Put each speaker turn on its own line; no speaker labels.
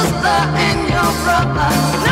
sister and your brother.